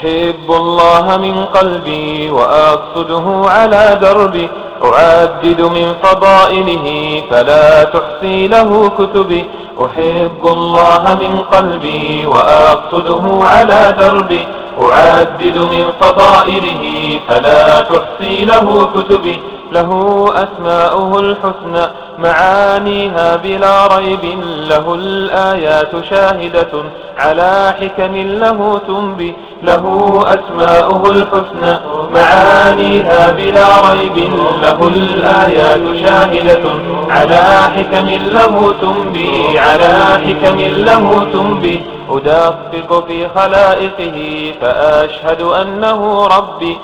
أحب الله من قلبي وأقصده على دربي أعدد من فضائله فلا تحصي له كتبي. أحب الله من قلبي وأقصده على دربي أعدد من فضائله فلا تحصي له كتبي. له أسماؤه الحسنى. معانيها بلا ريب له الآيات شاهدة. على حكم له تنبي. له أسماؤه الحسنى. معانيها بلا ريب له الآيات شاهدة. على حكم له تنبي. على حكم له تنبي. أدقق في خلائقه فأشهد أنه ربي.